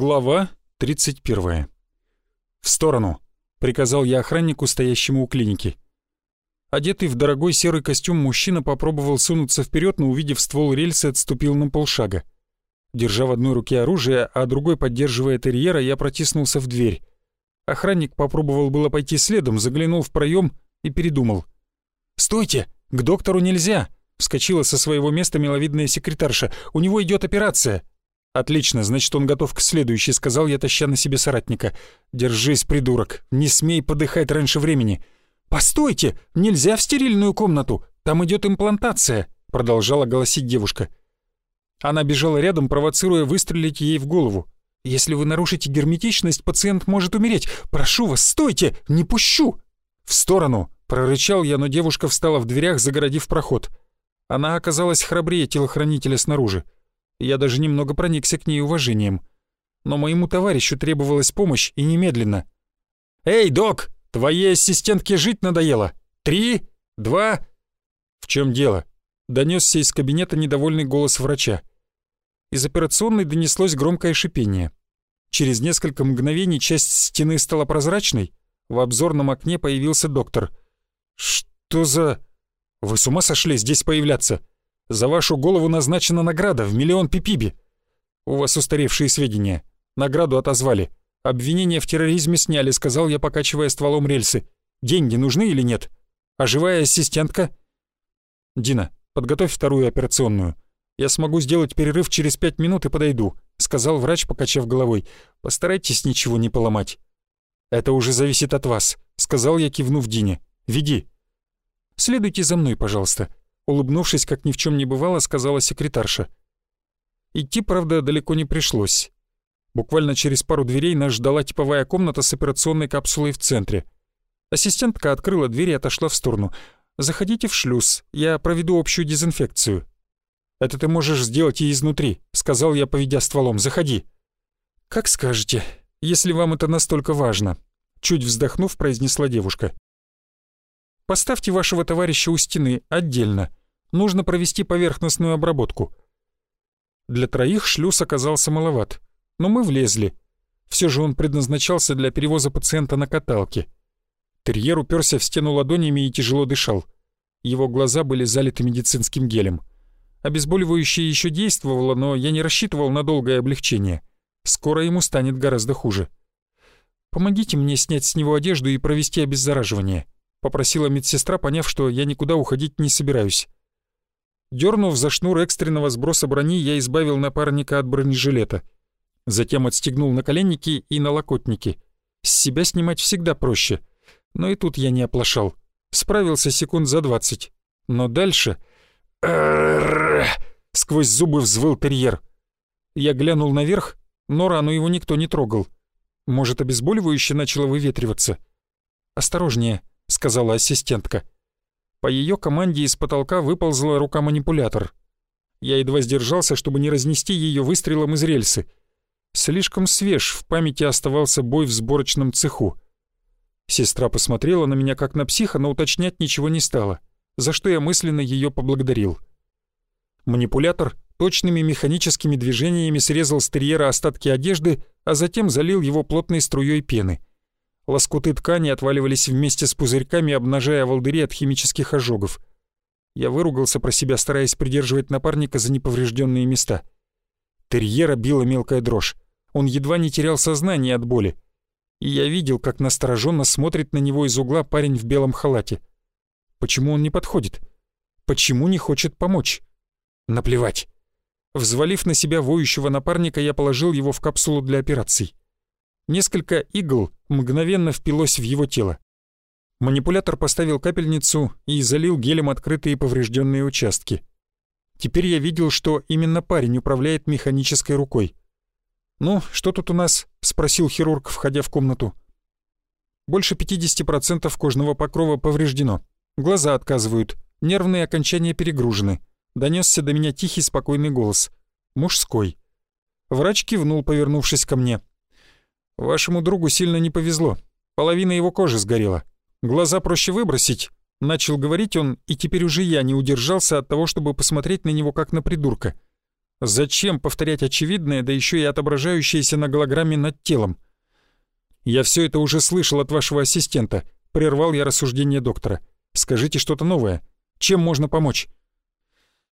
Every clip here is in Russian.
Глава 31. «В сторону!» — приказал я охраннику, стоящему у клиники. Одетый в дорогой серый костюм мужчина попробовал сунуться вперед, но, увидев ствол рельсы, отступил на полшага. Держа в одной руке оружие, а другой поддерживая терьера, я протиснулся в дверь. Охранник попробовал было пойти следом, заглянул в проем и передумал. «Стойте! К доктору нельзя!» — вскочила со своего места миловидная секретарша. «У него идет операция!» «Отлично, значит, он готов к следующей», — сказал я, таща на себе соратника. «Держись, придурок, не смей подыхать раньше времени». «Постойте, нельзя в стерильную комнату, там идет имплантация», — продолжала голосить девушка. Она бежала рядом, провоцируя выстрелить ей в голову. «Если вы нарушите герметичность, пациент может умереть. Прошу вас, стойте, не пущу!» «В сторону!» — прорычал я, но девушка встала в дверях, загородив проход. Она оказалась храбрее телохранителя снаружи. Я даже немного проникся к ней уважением. Но моему товарищу требовалась помощь и немедленно. «Эй, док, твоей ассистентке жить надоело! Три, два...» «В чем дело?» — донесся из кабинета недовольный голос врача. Из операционной донеслось громкое шипение. Через несколько мгновений часть стены стала прозрачной, в обзорном окне появился доктор. «Что за...» «Вы с ума сошли здесь появляться?» За вашу голову назначена награда в миллион пипиби. У вас устаревшие сведения. Награду отозвали. Обвинение в терроризме сняли, сказал я, покачивая стволом рельсы. Деньги нужны или нет? А живая ассистентка? Дина, подготовь вторую операционную. Я смогу сделать перерыв через пять минут и подойду, сказал врач, покачав головой. Постарайтесь ничего не поломать. Это уже зависит от вас, сказал я, кивнув Дине. Веди. Следуйте за мной, пожалуйста. Улыбнувшись, как ни в чем не бывало, сказала секретарша. Идти, правда, далеко не пришлось. Буквально через пару дверей нас ждала типовая комната с операционной капсулой в центре. Ассистентка открыла дверь и отошла в сторону. «Заходите в шлюз, я проведу общую дезинфекцию». «Это ты можешь сделать и изнутри», — сказал я, поведя стволом. «Заходи». «Как скажете, если вам это настолько важно», — чуть вздохнув, произнесла девушка. «Поставьте вашего товарища у стены отдельно. Нужно провести поверхностную обработку. Для троих шлюз оказался маловат, но мы влезли. Все же он предназначался для перевоза пациента на каталке. Терьер уперся в стену ладонями и тяжело дышал. Его глаза были залиты медицинским гелем. Обезболивающее еще действовало, но я не рассчитывал на долгое облегчение. Скоро ему станет гораздо хуже. «Помогите мне снять с него одежду и провести обеззараживание», — попросила медсестра, поняв, что я никуда уходить не собираюсь. Дернув за шнур экстренного сброса брони, я избавил напарника от бронежилета. Затем отстегнул наколенники и налокотники. С себя снимать всегда проще. Но и тут я не оплошал. Справился секунд за двадцать. Но дальше... Сквозь зубы взвыл терьер. Я глянул наверх, но рану его никто не трогал. Может, обезболивающее начало выветриваться? «Осторожнее», — сказала ассистентка. По ее команде из потолка выползла рука-манипулятор. Я едва сдержался, чтобы не разнести ее выстрелом из рельсы. Слишком свеж в памяти оставался бой в сборочном цеху. Сестра посмотрела на меня как на психа, но уточнять ничего не стала, за что я мысленно ее поблагодарил. Манипулятор точными механическими движениями срезал с терьера остатки одежды, а затем залил его плотной струей пены. Лоскуты ткани отваливались вместе с пузырьками, обнажая волдыри от химических ожогов. Я выругался про себя, стараясь придерживать напарника за неповрежденные места. Терьера била мелкая дрожь. Он едва не терял сознание от боли. И я видел, как настороженно смотрит на него из угла парень в белом халате. Почему он не подходит? Почему не хочет помочь? Наплевать. Взвалив на себя воющего напарника, я положил его в капсулу для операций. Несколько игл мгновенно впилось в его тело. Манипулятор поставил капельницу и залил гелем открытые поврежденные участки. Теперь я видел, что именно парень управляет механической рукой. «Ну, что тут у нас?» — спросил хирург, входя в комнату. «Больше 50% кожного покрова повреждено. Глаза отказывают, нервные окончания перегружены». Донесся до меня тихий спокойный голос. Мужской. Врач кивнул, повернувшись ко мне. Вашему другу сильно не повезло. Половина его кожи сгорела. Глаза проще выбросить. Начал говорить он, и теперь уже я не удержался от того, чтобы посмотреть на него как на придурка. Зачем повторять очевидное, да еще и отображающееся на голограмме над телом? Я все это уже слышал от вашего ассистента. Прервал я рассуждение доктора. Скажите что-то новое. Чем можно помочь?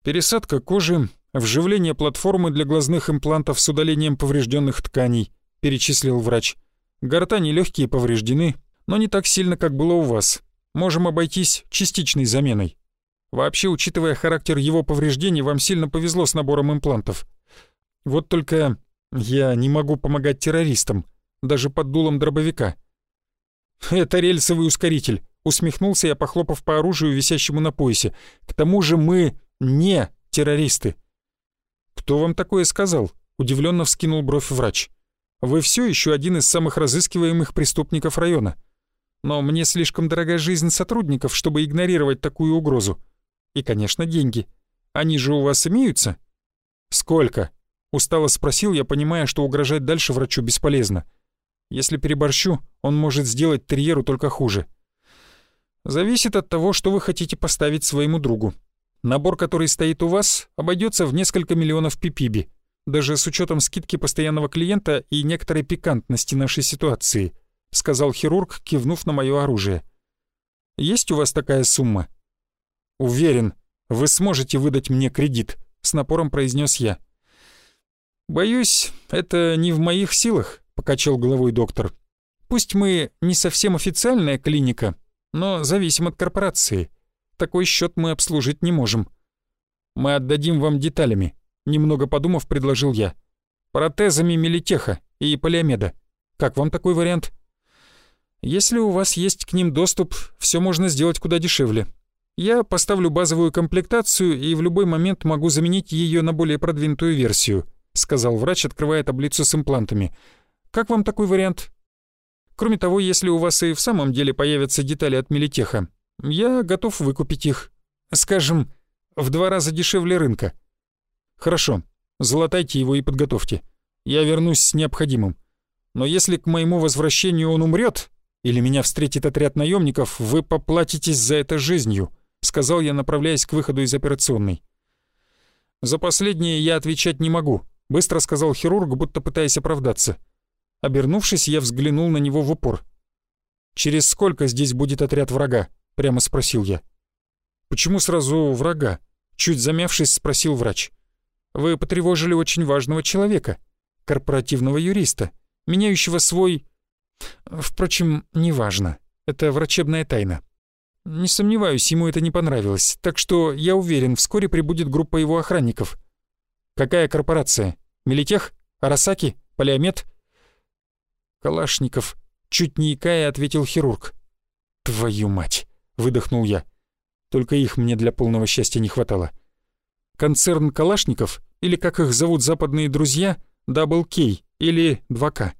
Пересадка кожи, вживление платформы для глазных имплантов с удалением поврежденных тканей, перечислил врач. Гортани легкие повреждены, но не так сильно, как было у вас. Можем обойтись частичной заменой. Вообще, учитывая характер его повреждений, вам сильно повезло с набором имплантов. Вот только я не могу помогать террористам, даже под дулом дробовика. Это рельсовый ускоритель, усмехнулся я, похлопав по оружию, висящему на поясе. К тому же мы не террористы. Кто вам такое сказал? Удивленно вскинул бровь врач. Вы все еще один из самых разыскиваемых преступников района. Но мне слишком дорога жизнь сотрудников, чтобы игнорировать такую угрозу. И, конечно, деньги. Они же у вас имеются?» «Сколько?» — устало спросил я, понимая, что угрожать дальше врачу бесполезно. «Если переборщу, он может сделать терьеру только хуже». «Зависит от того, что вы хотите поставить своему другу. Набор, который стоит у вас, обойдется в несколько миллионов пипиби, даже с учетом скидки постоянного клиента и некоторой пикантности нашей ситуации», — сказал хирург, кивнув на мое оружие. «Есть у вас такая сумма?» «Уверен, вы сможете выдать мне кредит», — с напором произнес я. «Боюсь, это не в моих силах», — покачал головой доктор. «Пусть мы не совсем официальная клиника, но зависим от корпорации. Такой счет мы обслужить не можем». «Мы отдадим вам деталями», — немного подумав, предложил я. «Протезами Мелитеха и Полиомеда. Как вам такой вариант?» «Если у вас есть к ним доступ, все можно сделать куда дешевле», я поставлю базовую комплектацию и в любой момент могу заменить ее на более продвинутую версию», сказал врач, открывая таблицу с имплантами. «Как вам такой вариант?» «Кроме того, если у вас и в самом деле появятся детали от Мелитеха, я готов выкупить их. Скажем, в два раза дешевле рынка». «Хорошо, золотайте его и подготовьте. Я вернусь с необходимым. Но если к моему возвращению он умрет, или меня встретит отряд наемников, вы поплатитесь за это жизнью». — сказал я, направляясь к выходу из операционной. «За последнее я отвечать не могу», — быстро сказал хирург, будто пытаясь оправдаться. Обернувшись, я взглянул на него в упор. «Через сколько здесь будет отряд врага?» — прямо спросил я. «Почему сразу врага?» — чуть замявшись, спросил врач. «Вы потревожили очень важного человека, корпоративного юриста, меняющего свой...» «Впрочем, неважно. Это врачебная тайна. Не сомневаюсь, ему это не понравилось, так что я уверен, вскоре прибудет группа его охранников. Какая корпорация? Мелитех? Арасаки? Полиомет? Калашников, чуть не икая, ответил хирург. Твою мать, выдохнул я. Только их мне для полного счастья не хватало. Концерн Калашников, или как их зовут западные друзья, Дабл Кей или 2К.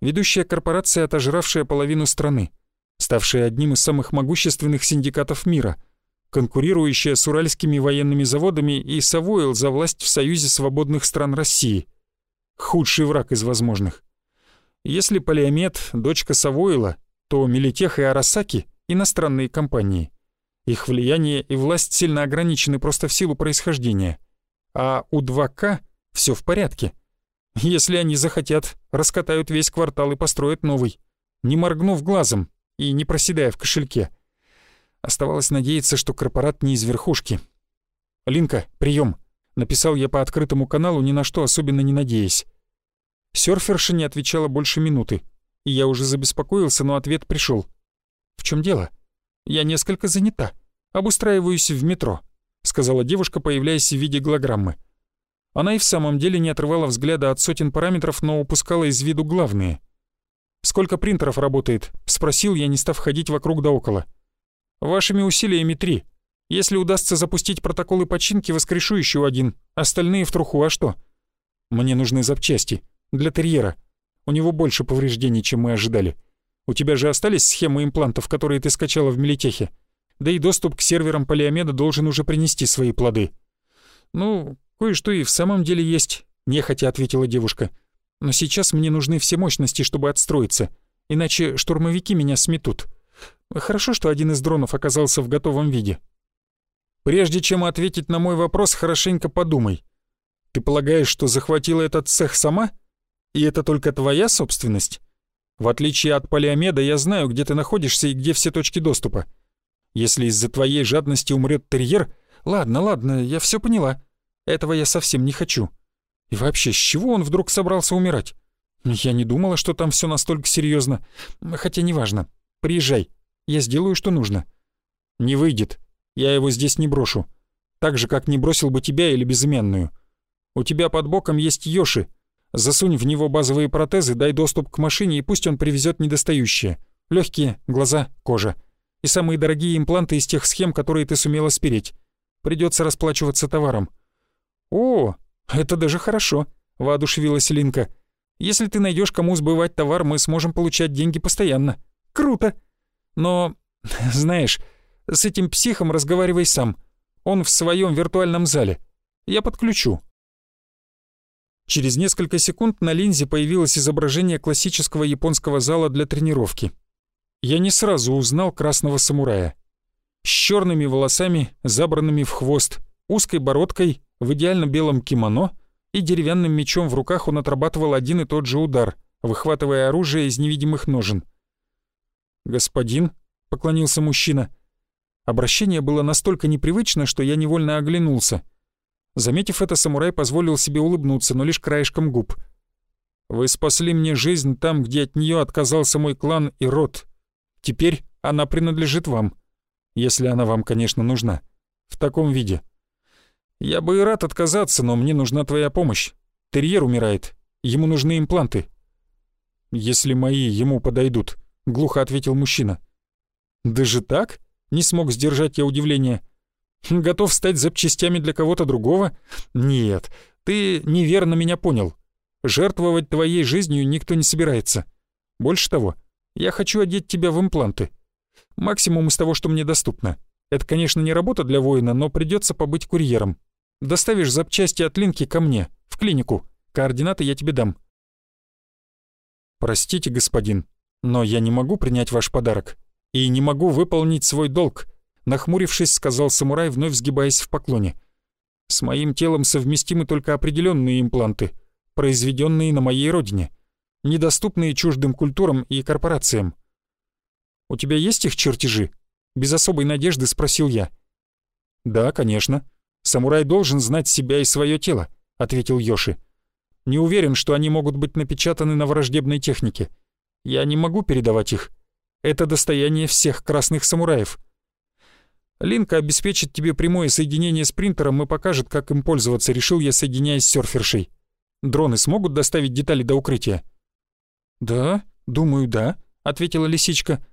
Ведущая корпорация, отожравшая половину страны ставшая одним из самых могущественных синдикатов мира, конкурирующая с уральскими военными заводами и Савойл за власть в Союзе свободных стран России. Худший враг из возможных. Если Полиомет — дочка Савойла, то Мелитех и Арасаки — иностранные компании. Их влияние и власть сильно ограничены просто в силу происхождения. А у 2К все в порядке. Если они захотят, раскатают весь квартал и построят новый. Не моргнув глазом, и не проседая в кошельке. Оставалось надеяться, что корпорат не из верхушки. «Линка, прием, написал я по открытому каналу, ни на что особенно не надеясь. Сёрферша не отвечала больше минуты, и я уже забеспокоился, но ответ пришел. «В чем дело?» «Я несколько занята. Обустраиваюсь в метро», — сказала девушка, появляясь в виде голограммы. Она и в самом деле не отрывала взгляда от сотен параметров, но упускала из виду главные — «Сколько принтеров работает?» — спросил я, не став ходить вокруг да около. «Вашими усилиями три. Если удастся запустить протоколы починки, воскрешу еще один. Остальные в труху, а что?» «Мне нужны запчасти. Для терьера. У него больше повреждений, чем мы ожидали. У тебя же остались схемы имплантов, которые ты скачала в Мелитехе? Да и доступ к серверам Полиомеда должен уже принести свои плоды». «Ну, кое-что и в самом деле есть», — нехотя ответила девушка. Но сейчас мне нужны все мощности, чтобы отстроиться, иначе штурмовики меня сметут. Хорошо, что один из дронов оказался в готовом виде. Прежде чем ответить на мой вопрос, хорошенько подумай. Ты полагаешь, что захватила этот цех сама? И это только твоя собственность? В отличие от Полиомеда, я знаю, где ты находишься и где все точки доступа. Если из-за твоей жадности умрет терьер... Ладно, ладно, я все поняла. Этого я совсем не хочу. И вообще, с чего он вдруг собрался умирать? Я не думала, что там все настолько серьезно. Хотя неважно. Приезжай. Я сделаю, что нужно. Не выйдет. Я его здесь не брошу. Так же, как не бросил бы тебя или безымянную. У тебя под боком есть Йоши. Засунь в него базовые протезы, дай доступ к машине и пусть он привезет недостающие. Легкие, глаза, кожа. И самые дорогие импланты из тех схем, которые ты сумела спереть. Придется расплачиваться товаром. «О, это даже хорошо», — воодушевилась Линка. «Если ты найдешь кому сбывать товар, мы сможем получать деньги постоянно. Круто! Но, знаешь, с этим психом разговаривай сам. Он в своем виртуальном зале. Я подключу». Через несколько секунд на линзе появилось изображение классического японского зала для тренировки. Я не сразу узнал красного самурая. С черными волосами, забранными в хвост, узкой бородкой, в идеально белом кимоно и деревянным мечом в руках он отрабатывал один и тот же удар, выхватывая оружие из невидимых ножен. «Господин», — поклонился мужчина. Обращение было настолько непривычно, что я невольно оглянулся — Заметив это, самурай позволил себе улыбнуться, но лишь краешком губ. «Вы спасли мне жизнь там, где от нее отказался мой клан и род. Теперь она принадлежит вам. Если она вам, конечно, нужна. В таком виде. Я бы и рад отказаться, но мне нужна твоя помощь. Терьер умирает. Ему нужны импланты». «Если мои ему подойдут», — глухо ответил мужчина. «Даже так?» — не смог сдержать я удивление. Готов стать запчастями для кого-то другого? Нет, ты неверно меня понял. Жертвовать твоей жизнью никто не собирается. Больше того, я хочу одеть тебя в импланты. Максимум из того, что мне доступно. Это, конечно, не работа для воина, но придется побыть курьером. Доставишь запчасти от Линки ко мне, в клинику. Координаты я тебе дам. Простите, господин, но я не могу принять ваш подарок и не могу выполнить свой долг — Нахмурившись, сказал самурай, вновь сгибаясь в поклоне. «С моим телом совместимы только определенные импланты, произведенные на моей родине, недоступные чуждым культурам и корпорациям. «У тебя есть их чертежи?» Без особой надежды спросил я. «Да, конечно. Самурай должен знать себя и свое тело», — ответил Йоши. «Не уверен, что они могут быть напечатаны на враждебной технике. Я не могу передавать их. Это достояние всех красных самураев». Линка обеспечит тебе прямое соединение с принтером и покажет, как им пользоваться, решил я, соединяясь с серфершей. Дроны смогут доставить детали до укрытия?» «Да, думаю, да», — ответила лисичка.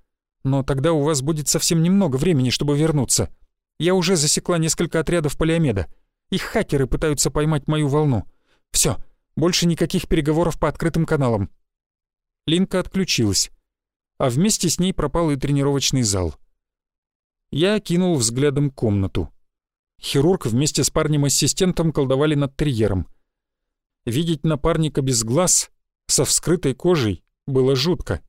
«Но тогда у вас будет совсем немного времени, чтобы вернуться. Я уже засекла несколько отрядов полиомеда. Их хакеры пытаются поймать мою волну. Все, больше никаких переговоров по открытым каналам». Линка отключилась, а вместе с ней пропал и тренировочный зал. Я окинул взглядом комнату. Хирург вместе с парнем-ассистентом колдовали над терьером. Видеть напарника без глаз, со вскрытой кожей, было жутко.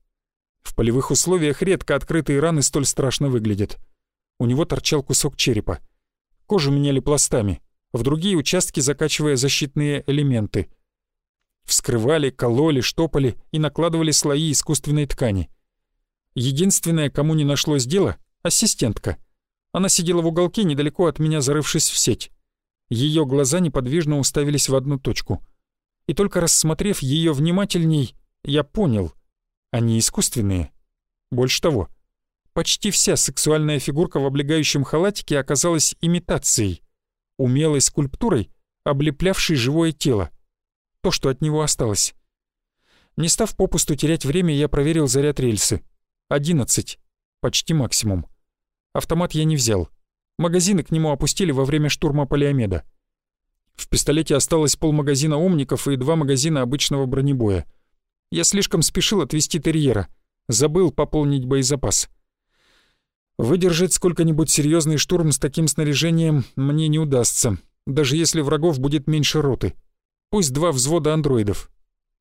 В полевых условиях редко открытые раны столь страшно выглядят. У него торчал кусок черепа. Кожу меняли пластами, в другие участки закачивая защитные элементы. Вскрывали, кололи, штопали и накладывали слои искусственной ткани. Единственное, кому не нашлось дела — ассистентка. Она сидела в уголке недалеко от меня, зарывшись в сеть. Ее глаза неподвижно уставились в одну точку. И только рассмотрев ее внимательней, я понял, они искусственные. Больше того, почти вся сексуальная фигурка в облегающем халатике оказалась имитацией, умелой скульптурой, облеплявшей живое тело. То, что от него осталось. Не став попусту терять время, я проверил заряд рельсы. Одиннадцать почти максимум. Автомат я не взял. Магазины к нему опустили во время штурма Полиомеда. В пистолете осталось полмагазина умников и два магазина обычного бронебоя. Я слишком спешил отвезти терьера. Забыл пополнить боезапас. Выдержать сколько-нибудь серьезный штурм с таким снаряжением мне не удастся, даже если врагов будет меньше роты. Пусть два взвода андроидов.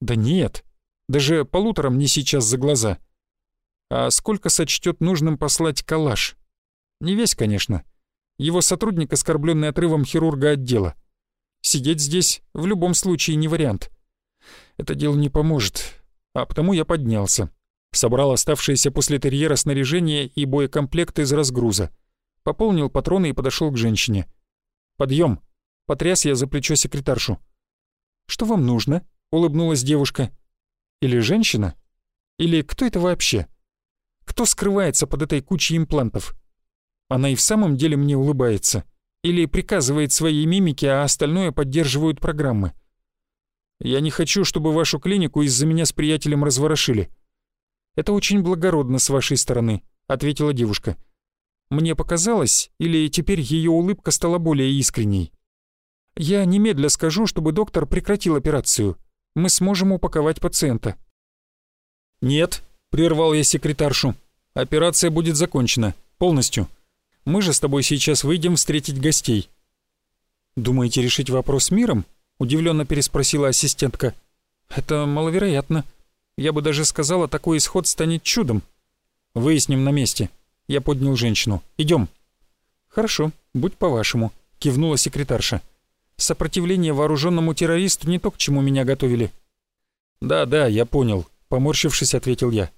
Да нет, даже полуторам не сейчас за глаза. А сколько сочтет нужным послать калаш? Не весь, конечно. Его сотрудник, оскорбленный отрывом хирурга отдела. Сидеть здесь в любом случае не вариант. Это дело не поможет, а потому я поднялся. Собрал оставшееся после терьера снаряжение и боекомплект из разгруза. Пополнил патроны и подошел к женщине. «Подъем!» — потряс я за плечо секретаршу. «Что вам нужно?» — улыбнулась девушка. «Или женщина? Или кто это вообще? Кто скрывается под этой кучей имплантов? Она и в самом деле мне улыбается. Или приказывает своей мимике, а остальное поддерживают программы. Я не хочу, чтобы вашу клинику из-за меня с приятелем разворошили. Это очень благородно с вашей стороны, ответила девушка. Мне показалось, или теперь ее улыбка стала более искренней. Я немедля скажу, чтобы доктор прекратил операцию. Мы сможем упаковать пациента. Нет, прервал я секретаршу. Операция будет закончена. Полностью. Мы же с тобой сейчас выйдем встретить гостей». «Думаете решить вопрос миром?» — удивленно переспросила ассистентка. «Это маловероятно. Я бы даже сказала, такой исход станет чудом. Выясним на месте». Я поднял женщину. Идем. «Хорошо, будь по-вашему», — кивнула секретарша. «Сопротивление вооруженному террористу не то, к чему меня готовили». «Да-да, я понял», — поморщившись, ответил я.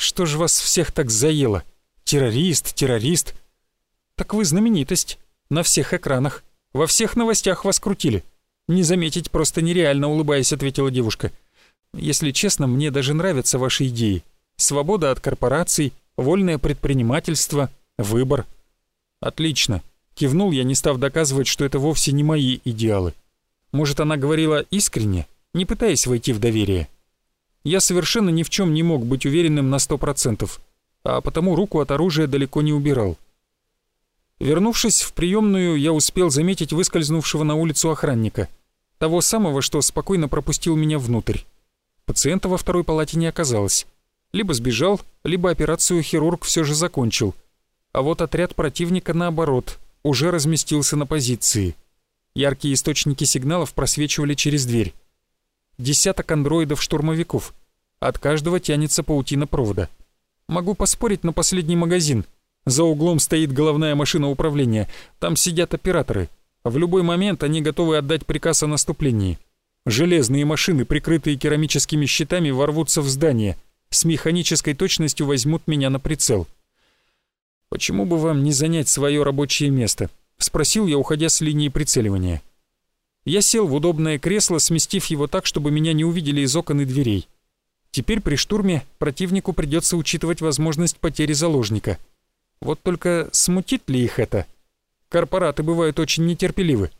«Что ж вас всех так заело? Террорист, террорист. «Так вы знаменитость. На всех экранах. Во всех новостях вас крутили. Не заметить просто нереально», — улыбаясь, ответила девушка. «Если честно, мне даже нравятся ваши идеи. Свобода от корпораций, вольное предпринимательство, выбор». «Отлично», — кивнул я, не став доказывать, что это вовсе не мои идеалы. Может, она говорила искренне, не пытаясь войти в доверие. Я совершенно ни в чем не мог быть уверенным на сто процентов, а потому руку от оружия далеко не убирал. Вернувшись в приемную, я успел заметить выскользнувшего на улицу охранника. Того самого, что спокойно пропустил меня внутрь. Пациента во второй палате не оказалось. Либо сбежал, либо операцию хирург все же закончил. А вот отряд противника, наоборот, уже разместился на позиции. Яркие источники сигналов просвечивали через дверь. Десяток андроидов-штурмовиков. От каждого тянется паутина провода. Могу поспорить на последний магазин — за углом стоит головная машина управления. Там сидят операторы. В любой момент они готовы отдать приказ о наступлении. Железные машины, прикрытые керамическими щитами, ворвутся в здание. С механической точностью возьмут меня на прицел. «Почему бы вам не занять свое рабочее место?» — спросил я, уходя с линии прицеливания. Я сел в удобное кресло, сместив его так, чтобы меня не увидели из окон и дверей. Теперь при штурме противнику придется учитывать возможность потери заложника — вот только смутит ли их это? Корпораты бывают очень нетерпеливы.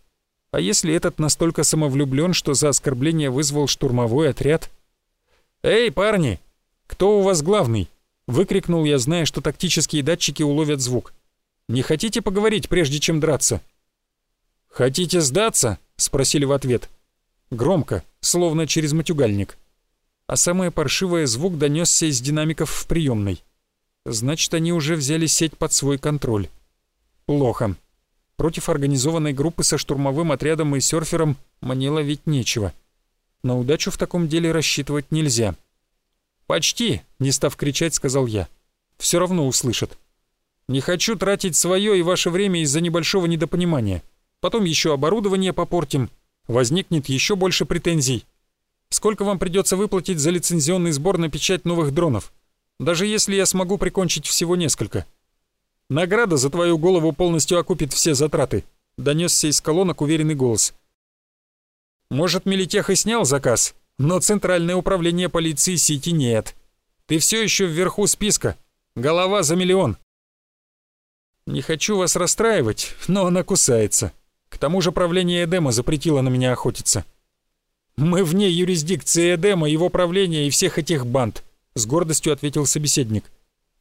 А если этот настолько самовлюблен, что за оскорбление вызвал штурмовой отряд? «Эй, парни! Кто у вас главный?» Выкрикнул я, зная, что тактические датчики уловят звук. «Не хотите поговорить, прежде чем драться?» «Хотите сдаться?» — спросили в ответ. Громко, словно через матюгальник. А самое паршивое звук донесся из динамиков в приемной. Значит, они уже взяли сеть под свой контроль. Плохо. Против организованной группы со штурмовым отрядом и серфером мне ловить нечего. На удачу в таком деле рассчитывать нельзя. «Почти!» — не став кричать, сказал я. «Все равно услышат. Не хочу тратить свое и ваше время из-за небольшого недопонимания. Потом еще оборудование попортим. Возникнет еще больше претензий. Сколько вам придется выплатить за лицензионный сбор на печать новых дронов?» даже если я смогу прикончить всего несколько. Награда за твою голову полностью окупит все затраты», — донесся из колонок уверенный голос. «Может, Мелитех и снял заказ, но Центральное управление полиции Сити нет. Ты все еще вверху списка. Голова за миллион». «Не хочу вас расстраивать, но она кусается. К тому же правление Эдема запретило на меня охотиться». «Мы вне юрисдикции Эдема, его правления и всех этих банд», — с гордостью ответил собеседник.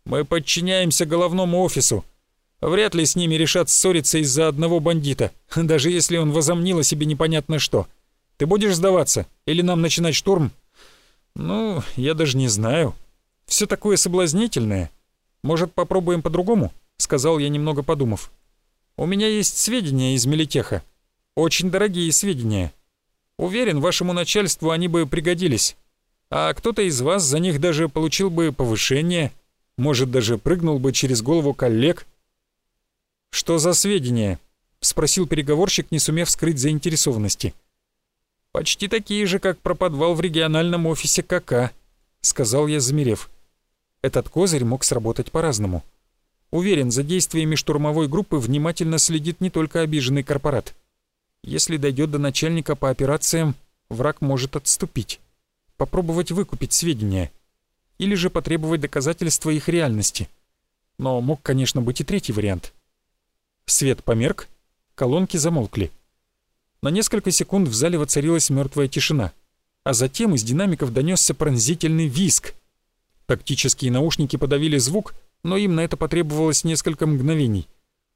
«Мы подчиняемся головному офису. Вряд ли с ними решат ссориться из-за одного бандита, даже если он возомнил о себе непонятно что. Ты будешь сдаваться или нам начинать штурм?» «Ну, я даже не знаю. Все такое соблазнительное. Может, попробуем по-другому?» — сказал я, немного подумав. «У меня есть сведения из Мелитеха. Очень дорогие сведения. Уверен, вашему начальству они бы пригодились а кто-то из вас за них даже получил бы повышение, может, даже прыгнул бы через голову коллег. Что за сведения? — спросил переговорщик, не сумев скрыть заинтересованности. «Почти такие же, как про подвал в региональном офисе КК», — сказал я, замерев. Этот козырь мог сработать по-разному. Уверен, за действиями штурмовой группы внимательно следит не только обиженный корпорат. Если дойдет до начальника по операциям, враг может отступить, попробовать выкупить сведения или же потребовать доказательства их реальности. Но мог, конечно, быть и третий вариант. Свет померк, колонки замолкли. На несколько секунд в зале воцарилась мертвая тишина, а затем из динамиков донесся пронзительный визг. Тактические наушники подавили звук, но им на это потребовалось несколько мгновений.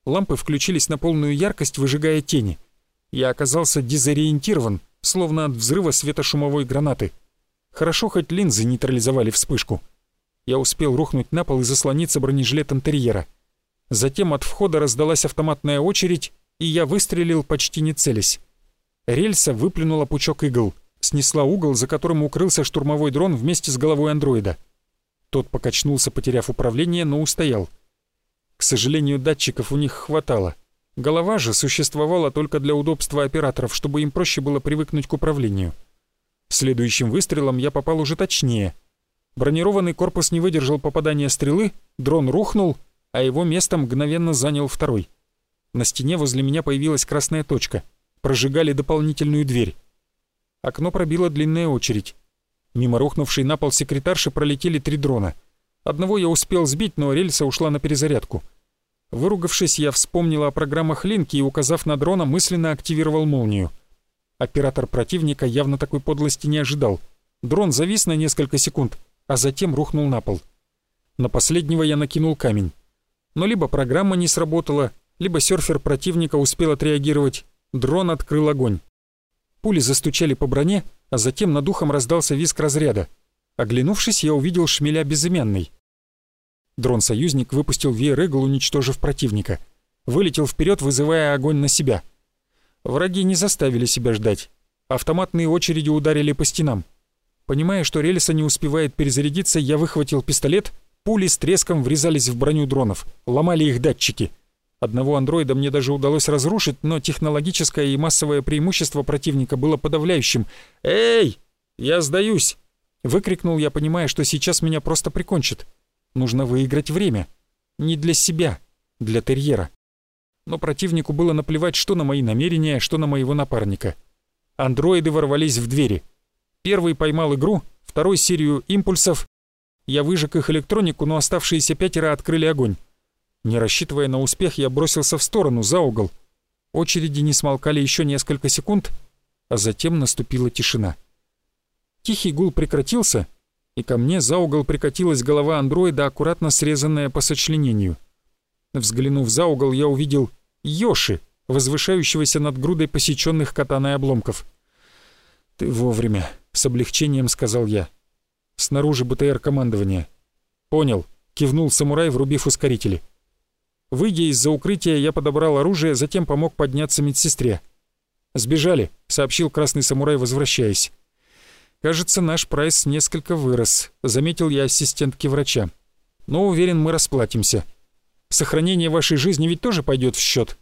Лампы включились на полную яркость, выжигая тени. Я оказался дезориентирован, словно от взрыва светошумовой гранаты. Хорошо, хоть линзы нейтрализовали вспышку. Я успел рухнуть на пол и заслониться бронежилетом терьера. Затем от входа раздалась автоматная очередь, и я выстрелил почти не целясь. Рельса выплюнула пучок игл, снесла угол, за которым укрылся штурмовой дрон вместе с головой андроида. Тот покачнулся, потеряв управление, но устоял. К сожалению, датчиков у них хватало. Голова же существовала только для удобства операторов, чтобы им проще было привыкнуть к управлению. Следующим выстрелом я попал уже точнее. Бронированный корпус не выдержал попадания стрелы, дрон рухнул, а его место мгновенно занял второй. На стене возле меня появилась красная точка. Прожигали дополнительную дверь. Окно пробило длинная очередь. Мимо рухнувшей на пол секретарши пролетели три дрона. Одного я успел сбить, но рельса ушла на перезарядку. Выругавшись, я вспомнил о программах Линки и, указав на дрона, мысленно активировал молнию. Оператор противника явно такой подлости не ожидал. Дрон завис на несколько секунд, а затем рухнул на пол. На последнего я накинул камень. Но либо программа не сработала, либо серфер противника успел отреагировать. Дрон открыл огонь. Пули застучали по броне, а затем над ухом раздался визг разряда. Оглянувшись, я увидел шмеля безымянный. Дрон-союзник выпустил веер-игл, уничтожив противника. Вылетел вперед, вызывая огонь на себя. Враги не заставили себя ждать. Автоматные очереди ударили по стенам. Понимая, что рельса не успевает перезарядиться, я выхватил пистолет, пули с треском врезались в броню дронов, ломали их датчики. Одного андроида мне даже удалось разрушить, но технологическое и массовое преимущество противника было подавляющим. «Эй! Я сдаюсь!» Выкрикнул я, понимая, что сейчас меня просто прикончат. Нужно выиграть время. Не для себя, для терьера. Но противнику было наплевать, что на мои намерения, что на моего напарника. Андроиды ворвались в двери. Первый поймал игру, второй серию импульсов. Я выжег их электронику, но оставшиеся пятеро открыли огонь. Не рассчитывая на успех, я бросился в сторону, за угол. Очереди не смолкали еще несколько секунд, а затем наступила тишина. Тихий гул прекратился, и ко мне за угол прикатилась голова андроида, аккуратно срезанная по сочленению. Взглянув за угол, я увидел Йоши, возвышающегося над грудой посеченных катаной обломков. «Ты вовремя», — с облегчением сказал я. «Снаружи БТР командования». «Понял», — кивнул самурай, врубив ускорители. Выйдя из-за укрытия, я подобрал оружие, затем помог подняться медсестре. «Сбежали», — сообщил красный самурай, возвращаясь. «Кажется, наш прайс несколько вырос», — заметил я ассистентке врача. «Но уверен, мы расплатимся. Сохранение вашей жизни ведь тоже пойдет в счет.